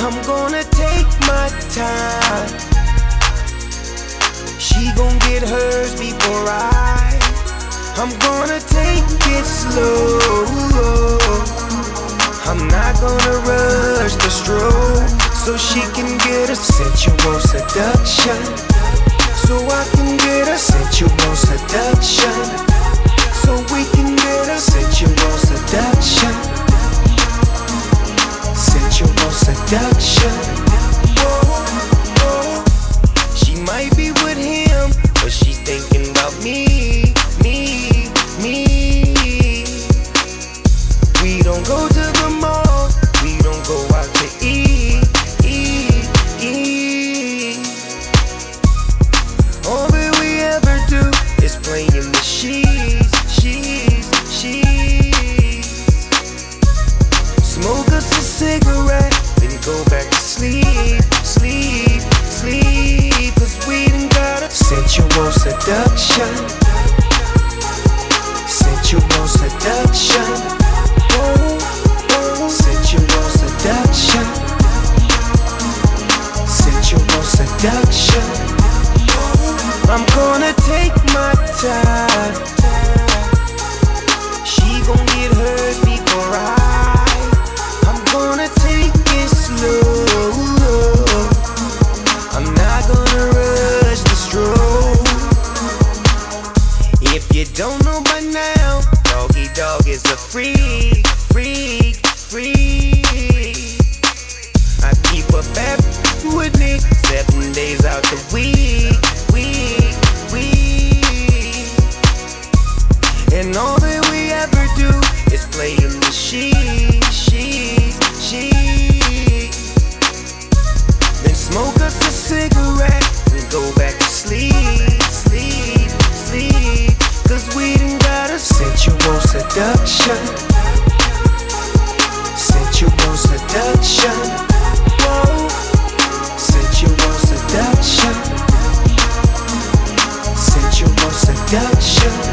I'm gonna take my time. She gon' get hers before I. I'm gonna take it slow. I'm not gonna rush the stroke so she can get a sensual seduction. Sensual Sensual seduction. I'm gonna take my time. She gon' get hers before I. I'm gonna take it slow. I'm not gonna rush the stroke. If you don't know by now, Doggy Dogg is a freak, freak, freak. I keep a And all that we ever do is play in the sheets, sheets, sheets. Then smoke us a cigarette and go back to sleep, sleep, sleep. Cause we done got a sensual seduction. Sensual seduction. Sensual seduction. Sensual seduction.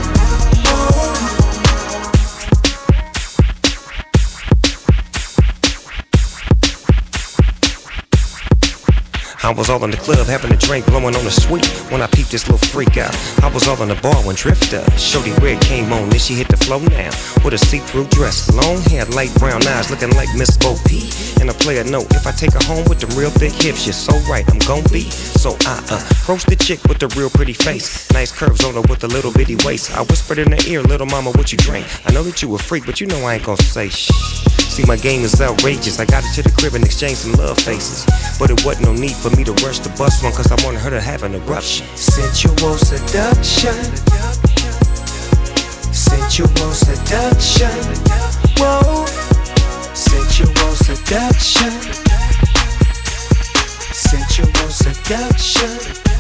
I was all in the club having a drink, blowing on the sweet when I peeped this little freak out. I was all in the bar when Drifter, Shorty Red came on, then she hit the flow now. With a see-through dress, long hair, light brown eyes, looking like Miss Bo P. And a player note, if I take her home with the real thick hips, you're so right, I'm gon' be. So I uh, approach the chick with the real pretty face, nice curves on her with a little bitty waist. I whispered in her ear, little mama, what you drink? I know that you a freak, but you know I ain't gon' say shh. See, my game is outrageous. I got her to the crib and exchanged some love faces. But it wasn't no need for me to rush the bus one, cause I wanted her to have an eruption. Sensual seduction. Sensual seduction. Whoa. Sensual seduction. Sensual seduction.